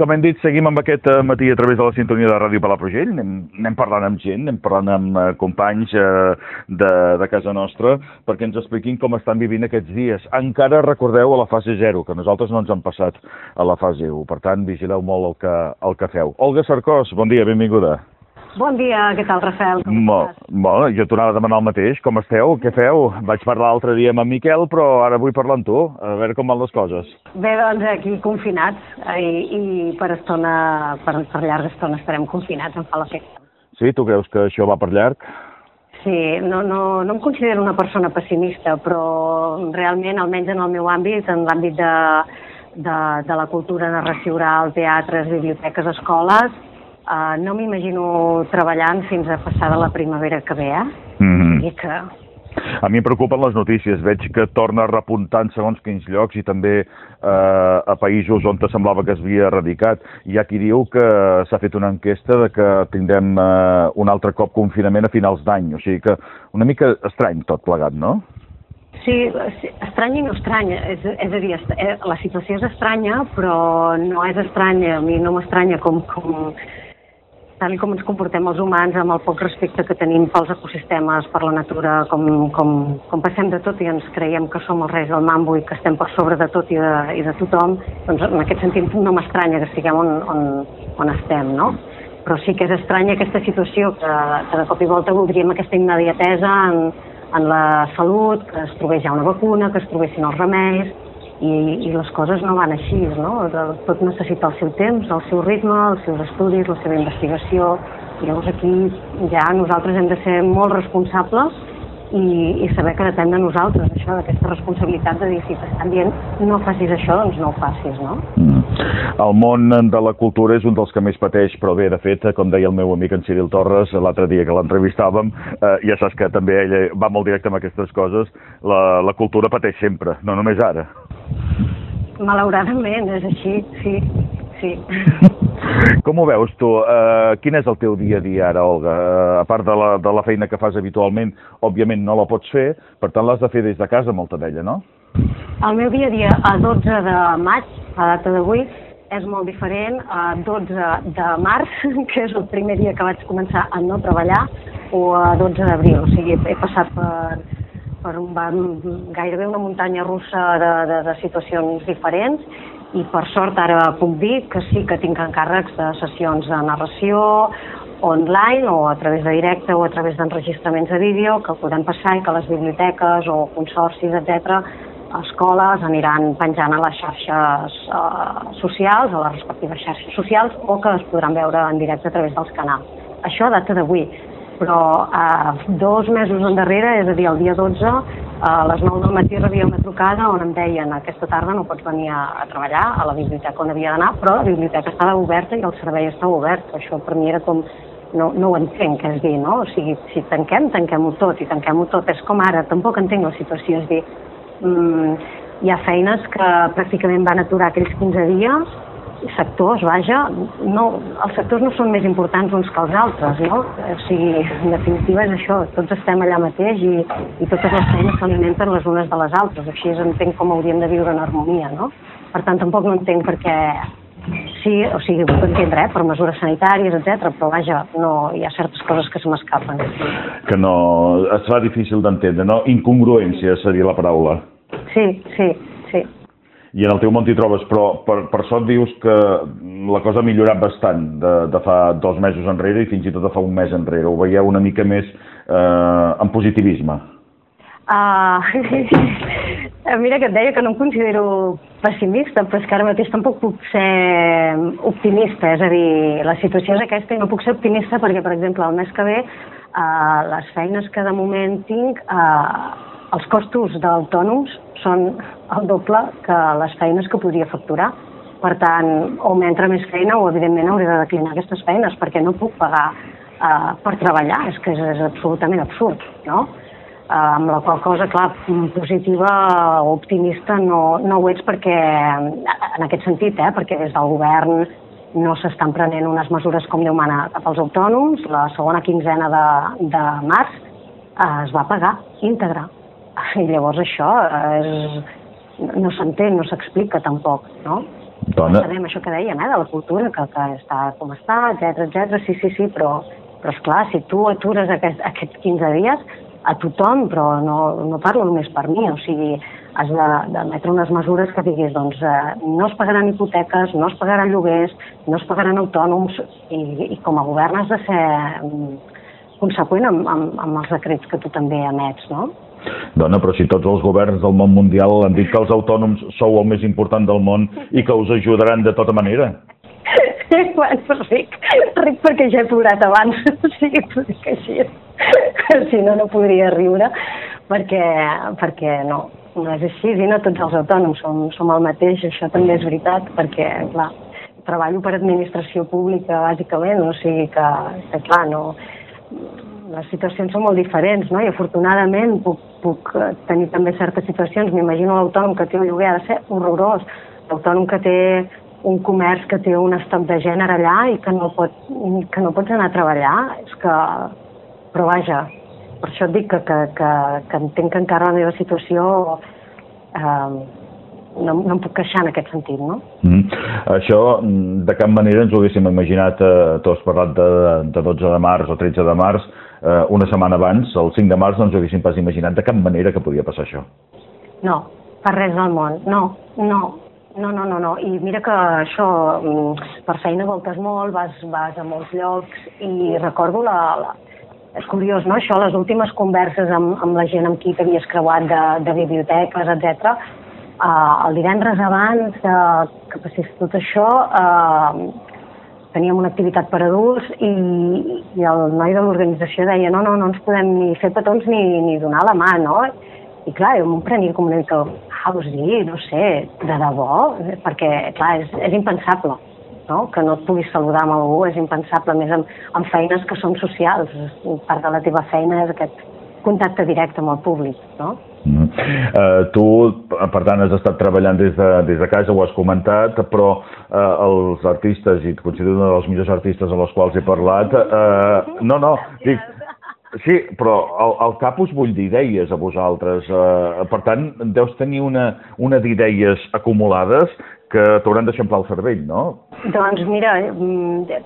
Com hem dit, seguim amb aquest eh, matí a través de la sintonia de Ràdio Palafrugell. Anem, anem parlant amb gent, anem parlant amb eh, companys eh, de, de casa nostra perquè ens expliquin com estan vivint aquests dies. Encara recordeu a la fase 0, que nosaltres no ens hem passat a la fase 1. Per tant, vigileu molt el que, el que feu. Olga Sarcós, bon dia, benvinguda. Bon dia, què tal, Rafael? Com Molt, molt, jo tornava a demanar el mateix. Com esteu? Què feu? Vaig parlar l'altre dia amb en Miquel, però ara vull parlar amb tu, a veure com van les coses. Bé, doncs aquí confinats eh, i, i per estona, per, per llarga estona estarem confinats, em fa l'efecte. Sí, tu creus que això va per llarg? Sí, no, no, no em considero una persona pessimista, però realment, almenys en el meu àmbit, en l'àmbit de, de, de la cultura, narració oral, teatres, biblioteques, escoles, eh, no m'imagino treballant fins a passada la primavera que ve, eh? Mm I que A mi em preocupen les notícies. Veig que torna en segons quins llocs i també eh, a països on te semblava que es havia erradicat. Hi ha qui diu que s'ha fet una enquesta de que tindrem eh, un altre cop confinament a finals d'any. O sigui que una mica estrany tot plegat, no? Sí, estrany i no estrany. És, és a dir, eh, la situació és estranya, però no és estranya. A mi no m'estranya com, com, tal com ens comportem els humans, amb el poc respecte que tenim pels ecosistemes, per la natura, com, com, com passem de tot i ens creiem que som els reis del mambo i que estem per sobre de tot i de, i de tothom, doncs en aquest sentit no m'estranya que estiguem on, on, on estem, no? Però sí que és estranya aquesta situació que, que de cop i volta voldríem aquesta immediatesa en, en la salut, que es trobés ja una vacuna, que es trobessin els remeis, i, i les coses no van així, no? Tot necessita el seu temps, el seu ritme, els seus estudis, la seva investigació, llavors aquí ja nosaltres hem de ser molt responsables i, i saber que depèn de nosaltres, això, d'aquesta responsabilitat de dir, si t'estan dient no facis això, doncs no ho facis, no? Mm. El món de la cultura és un dels que més pateix, però bé, de fet, com deia el meu amic en Cyril Torres l'altre dia que l'entrevistàvem, eh, ja saps que també ella va molt directe amb aquestes coses, la, la cultura pateix sempre, no només ara. Malauradament, és així, sí, sí. Com ho veus tu? Uh, quin és el teu dia a dia ara, Olga? Uh, a part de la, de la feina que fas habitualment, òbviament no la pots fer, per tant l'has de fer des de casa molta d'ella, no? El meu dia a dia a 12 de maig, a data d'avui, és molt diferent a 12 de març, que és el primer dia que vaig començar a no treballar, o a 12 d'abril. O sigui, he passat per, per un, va- gairebé una muntanya russa de, de, de situacions diferents i per sort ara puc dir que sí que tinc encàrrecs de sessions de narració online o a través de directe o a través d'enregistraments de vídeo que podem passar i que les biblioteques o consorcis, etc escoles aniran penjant a les xarxes eh, socials, a les respectives xarxes socials, o que es podran veure en directe a través dels canals. Això a data d'avui, però eh, dos mesos endarrere, és a dir, el dia 12, a les 9 del matí rebia una trucada on em deien aquesta tarda no pots venir a, a treballar a la biblioteca on havia d'anar, però la biblioteca estava oberta i el servei estava obert. Això per mi era com no, no ho entenc, és dir, no? O sigui, si tanquem, tanquem-ho tot, i tanquem-ho tot. És com ara, tampoc entenc la situació, és dir, mm, hi ha feines que pràcticament van aturar aquells 15 dies, sectors, vaja, no, els sectors no són més importants uns que els altres, no? O sigui, en definitiva és això, tots estem allà mateix i, i totes les feines s'alimenten les unes de les altres, així és, entenc com hauríem de viure en harmonia, no? Per tant, tampoc no entenc per què Sí, o sigui, puc entendre, eh, per mesures sanitàries, etc, però vaja, no, hi ha certes coses que se m'escapen. Que no... es fa difícil d'entendre, no? Incongruència seria la paraula. Sí, sí, sí. I en el teu món t'hi trobes, però per, per sort dius que la cosa ha millorat bastant de, de fa dos mesos enrere i fins i tot de fa un mes enrere. Ho veieu una mica més eh, en positivisme. Uh, mira que et deia que no em considero pessimista, però és que ara mateix tampoc puc ser optimista, és a dir, la situació és aquesta i no puc ser optimista perquè, per exemple, el mes que ve, uh, les feines que de moment tinc, uh, els costos d'autònoms són el doble que les feines que podria facturar. Per tant, o m'entra més feina o, evidentment, hauré de declinar aquestes feines perquè no puc pagar uh, per treballar, és que és, és absolutament absurd, no? eh, amb la qual cosa, clar, positiva o optimista no, no ho ets perquè, en aquest sentit, eh, perquè des del govern no s'estan prenent unes mesures com Déu mana cap als autònoms. La segona quinzena de, de març eh, es va pagar íntegra. I llavors això eh, és, no s'entén, no s'explica tampoc, no? Dona. Sabem això que dèiem, eh, de la cultura, que, que està com està, etc etc. sí, sí, sí, però, però esclar, si tu atures aquest, aquests 15 dies, a tothom, però no, no parlo només per mi, o sigui, has de, de metre unes mesures que diguis, doncs, eh, no es pagaran hipoteques, no es pagaran lloguers, no es pagaran autònoms, i, i com a govern has de ser mm, conseqüent amb, amb, amb els decrets que tu també emets, no? Dona, però si tots els governs del món mundial han dit que els autònoms sou el més important del món i que us ajudaran de tota manera. bueno, ric, ric perquè ja he plorat abans, o sigui, dic així. si no, no podria riure, perquè, perquè no, no és així, i no tots els autònoms som, som el mateix, això també és veritat, perquè, clar, treballo per administració pública, bàsicament, o sigui que, que clar, no, les situacions són molt diferents, no? I afortunadament puc, puc eh, tenir també certes situacions. M'imagino l'autònom que té un lloguer ha de ser horrorós. L'autònom que té un comerç que té un estoc de gènere allà i que no, pot, que no pots anar a treballar, és que... Però vaja, per això et dic que, que, que, que entenc que encara la meva situació eh, no, no em puc queixar en aquest sentit, no? Mm. Això, de cap manera ens ho haguéssim imaginat, eh, tu has parlat de, de 12 de març o 13 de març, eh, una setmana abans, el 5 de març, no ens ho haguéssim pas imaginat de cap manera que podia passar això. No, per res del món, no, no, no, no, no, no. I mira que això, mm, per feina voltes molt, vas, vas a molts llocs i recordo la, la, és curiós, no?, això, les últimes converses amb, amb la gent amb qui t'havies creuat de, de biblioteques, etc. Uh, el divendres abans de que passés tot això, uh, teníem una activitat per adults i, i el noi de l'organització deia no, no, no ens podem ni fer petons ni, ni donar la mà, no? I clar, jo m'ho prenia com una mica, ah, vols dir, no sé, de debò? Perquè, clar, és, és impensable, no? Que no et puguis saludar amb algú, és impensable, més amb, amb feines que són socials. Part de la teva feina és aquest contacte directe amb el públic, no? Mm. Uh, tu, per tant, has estat treballant des de, des de casa, ho has comentat, però uh, els artistes, i et considero un dels millors artistes amb els quals he parlat, uh, no, no, dic, sí, però al, al cap us vull dir idees a vosaltres. Uh, per tant, deus tenir una, una d'idees acumulades que t'hauran d'eixamplar el cervell, no? Doncs mira, mm,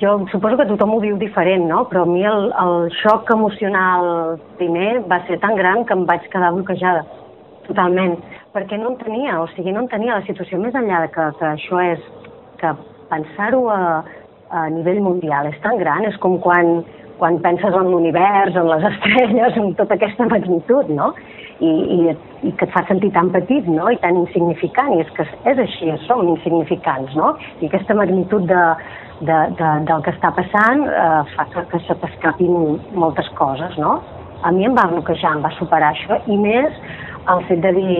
jo suposo que tothom ho viu diferent, no? Però a mi el, el xoc emocional primer va ser tan gran que em vaig quedar bloquejada, totalment, perquè no en tenia, o sigui, no en tenia la situació més enllà de que, que això és, que pensar-ho a, a nivell mundial és tan gran, és com quan, quan penses en l'univers, en les estrelles, en tota aquesta magnitud, no? I, i, i que et fa sentir tan petit, no?, i tan insignificant, i és que és així, som insignificants, no? I aquesta magnitud de, de, de, del que està passant eh, fa que, que se t'escapin moltes coses, no? A mi em va bloquejar, em va superar això, i més el fet de dir,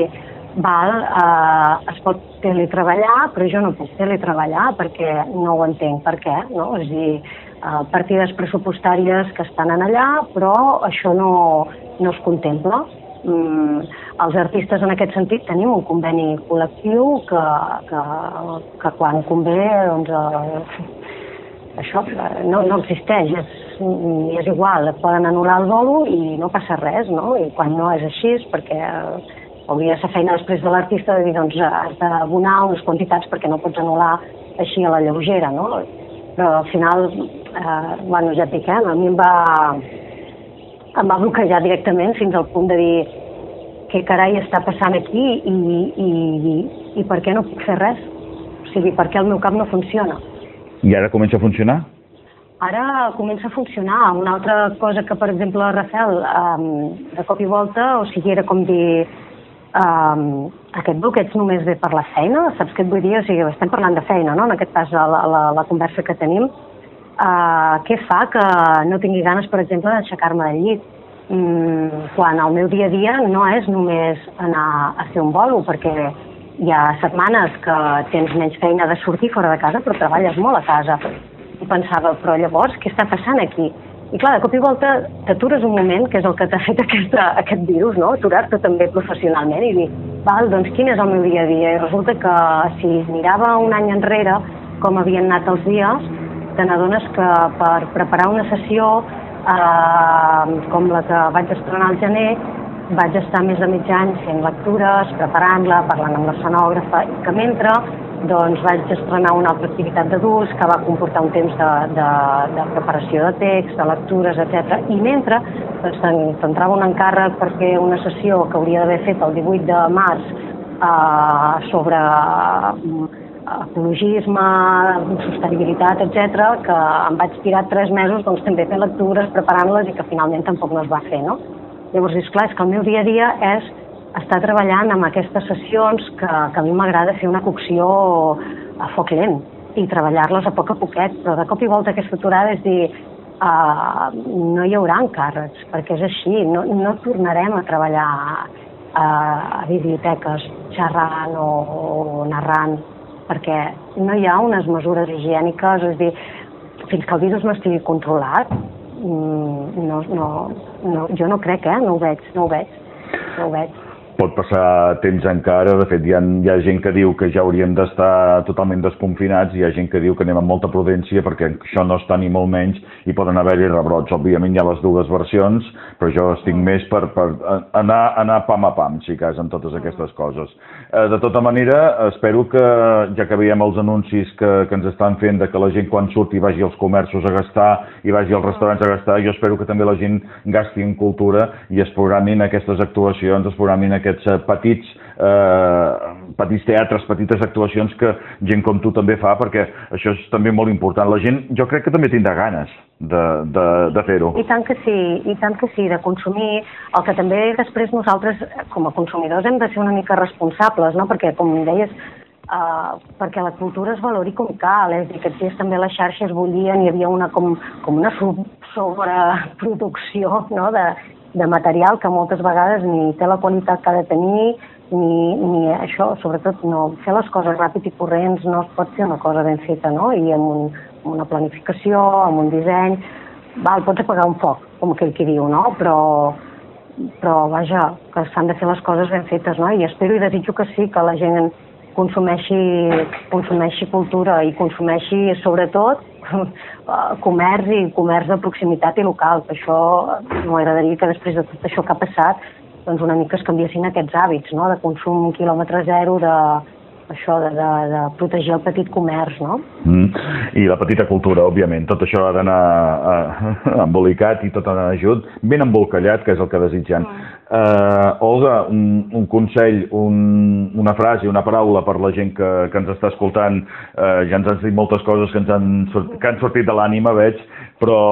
val, eh, es pot teletreballar, però jo no puc teletreballar perquè no ho entenc per què, no? És a dir, eh, partides pressupostàries que estan en allà, però això no, no es contempla mm, els artistes en aquest sentit tenim un conveni col·lectiu que, que, que quan convé doncs, eh, això eh, no, no existeix, és, és igual, poden anul·lar el bolo i no passa res, no? I quan no és així és perquè hauria de ser feina després de l'artista de dir doncs has d'abonar unes quantitats perquè no pots anul·lar així a la lleugera, no? Però al final, eh, bueno, ja et dic, eh, a mi em va, em va bloquejar directament fins al punt de dir què carai està passant aquí i, i, i, i per què no puc fer res? O sigui, per què el meu cap no funciona? I ara comença a funcionar? Ara comença a funcionar. Una altra cosa que, per exemple, Rafael, um, de cop i volta, o sigui, era com dir, um, aquest bloqueig només ve per la feina, saps què et vull dir? O sigui, estem parlant de feina, no?, en aquest cas, la, la, la conversa que tenim. Uh, què fa que no tingui ganes, per exemple, d'aixecar-me del llit? Mm, quan el meu dia a dia no és només anar a fer un bolo, perquè hi ha setmanes que tens menys feina de sortir fora de casa, però treballes molt a casa. I pensava, però llavors, què està passant aquí? I clar, de cop i volta t'atures un moment, que és el que t'ha fet aquesta, aquest virus, no? aturar-te també professionalment i dir, val, doncs quin és el meu dia a dia? I resulta que si mirava un any enrere com havien anat els dies, te n'adones que per preparar una sessió eh, com la que vaig estrenar al gener, vaig estar més de mig any fent lectures, preparant-la, parlant amb l'escenògrafa, i que mentre doncs vaig estrenar una altra activitat d'adults que va comportar un temps de, de, de preparació de text, de lectures, etc. I mentre doncs, t'entrava un encàrrec per fer una sessió que hauria d'haver fet el 18 de març eh, sobre ecologisme, sostenibilitat, etc, que em vaig tirar tres mesos doncs, també fent lectures, preparant-les i que finalment tampoc no es va fer, no? Llavors, és clar, és que el meu dia a dia és estar treballant amb aquestes sessions que, que a mi m'agrada fer una cocció a foc lent i treballar-les a poc a poquet, però de cop i volta aquesta aturada és dir uh, no hi haurà encàrrecs, perquè és així, no, no tornarem a treballar uh, a biblioteques xerrant o, o narrant, perquè no hi ha unes mesures higièniques, és dir, fins que el virus no estigui controlat, mm, no, no, no, jo no crec, eh? no ho veig, no ho veig, no ho veig pot passar temps encara, de fet hi ha, hi ha gent que diu que ja hauríem d'estar totalment desconfinats, hi ha gent que diu que anem amb molta prudència perquè això no està ni molt menys i poden haver-hi rebrots. Òbviament hi ha les dues versions, però jo estic més per, per anar, anar pam a pam, si cas, amb totes aquestes coses. Eh, de tota manera, espero que, ja que veiem els anuncis que, que ens estan fent de que la gent quan surti vagi als comerços a gastar i vagi als restaurants a gastar, jo espero que també la gent gasti en cultura i es programin aquestes actuacions, es programin aquests eh, petits, eh, petits teatres, petites actuacions que gent com tu també fa, perquè això és també molt important. La gent, jo crec que també tindrà ganes de, de, de fer-ho. I tant que sí, i tant que sí, de consumir, el que també després nosaltres, com a consumidors, hem de ser una mica responsables, no? perquè, com deies, Uh, perquè la cultura es valori com cal, és dir, aquests dies també les xarxes bullien, hi havia una com, com una sobreproducció no? de, de material que moltes vegades ni té la qualitat que ha de tenir, ni, ni això, sobretot no, fer les coses ràpid i corrents no es pot fer una cosa ben feta, no? I amb, un, amb una planificació, amb un disseny, val, pots apagar un foc, com aquell que diu, no? Però, però vaja, que s'han de fer les coses ben fetes, no? I espero i desitjo que sí, que la gent consumeixi, consumeixi cultura i consumeixi sobretot comerç i comerç de proximitat i local, això m'agradaria que després de tot això que ha passat doncs una mica es canviessin aquests hàbits, no? de consum quilòmetre zero, de, això de, de, de protegir el petit comerç, no? Mm. I la petita cultura, òbviament. Tot això ha d'anar uh, embolicat i tot ha d'anar ajut, ben embolcallat, que és el que desitgem. Mm. Uh, Olga, un, un consell, un, una frase, una paraula per la gent que, que ens està escoltant. Uh, ja ens has dit moltes coses que, ens han, que han sortit de l'ànima, veig, però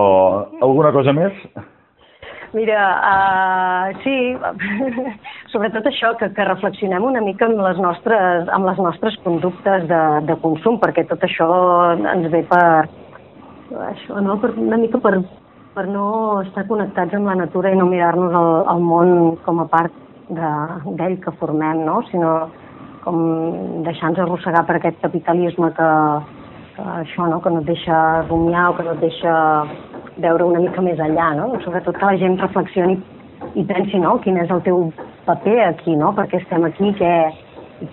alguna cosa més? Mira, uh, sí, sobretot això, que, que reflexionem una mica amb les nostres, amb les nostres conductes de, de consum, perquè tot això ens ve per, això, no? per una mica per, per no estar connectats amb la natura i no mirar-nos el, el món com a part d'ell que formem, no? sinó com deixar-nos arrossegar per aquest capitalisme que, que això, no? que no et deixa rumiar o que no et deixa veure una mica més enllà, no? Sobretot que la gent reflexioni i pensi, no?, quin és el teu paper aquí, no?, perquè estem aquí, què,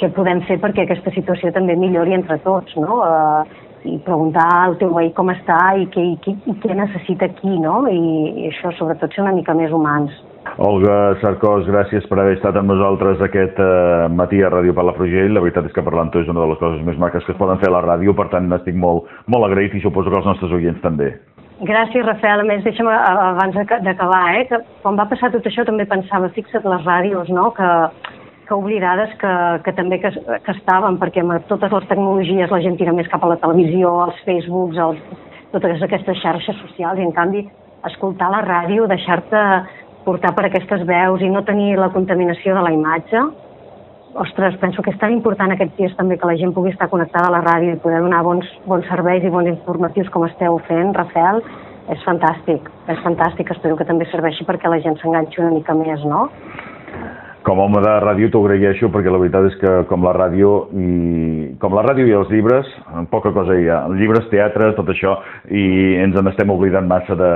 què podem fer perquè aquesta situació també millori entre tots, no? Uh, i preguntar al teu veí com està i què, i, què, i què necessita aquí, no? I, I això, sobretot, ser una mica més humans. Olga Sarcós, gràcies per haver estat amb nosaltres aquest uh, matí a Ràdio Palafrugell. La veritat és que parlant és una de les coses més maques que es poden fer a la ràdio, per tant estic molt, molt agraït i suposo que els nostres oients també. Gràcies, Rafael. A més, deixa'm abans d'acabar, eh, que quan va passar tot això també pensava, fixa't les ràdios, no?, que, que oblidades que, que també que, que estaven, perquè amb totes les tecnologies la gent tira més cap a la televisió, als Facebooks, als, totes aquestes xarxes socials, i en canvi escoltar la ràdio, deixar-te portar per aquestes veus i no tenir la contaminació de la imatge, ostres, penso que és tan important aquests dies també que la gent pugui estar connectada a la ràdio i poder donar bons, bons serveis i bons informatius com esteu fent, Rafael, és fantàstic, és fantàstic, espero que també serveixi perquè la gent s'enganxi una mica més, no? Com a home de ràdio t'ho agraeixo perquè la veritat és que com la ràdio i com la ràdio i els llibres, poca cosa hi ha. Llibres, teatre, tot això, i ens en estem oblidant massa de,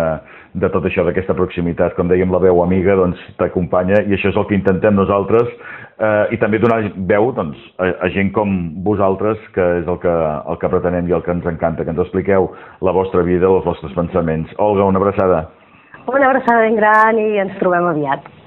de tot això, d'aquesta proximitat. Com dèiem, la veu amiga doncs, t'acompanya i això és el que intentem nosaltres eh, i també donar veu doncs, a, a gent com vosaltres, que és el que, el que pretenem i el que ens encanta, que ens expliqueu la vostra vida, els vostres pensaments. Olga, una abraçada. Una abraçada ben gran i ens trobem aviat.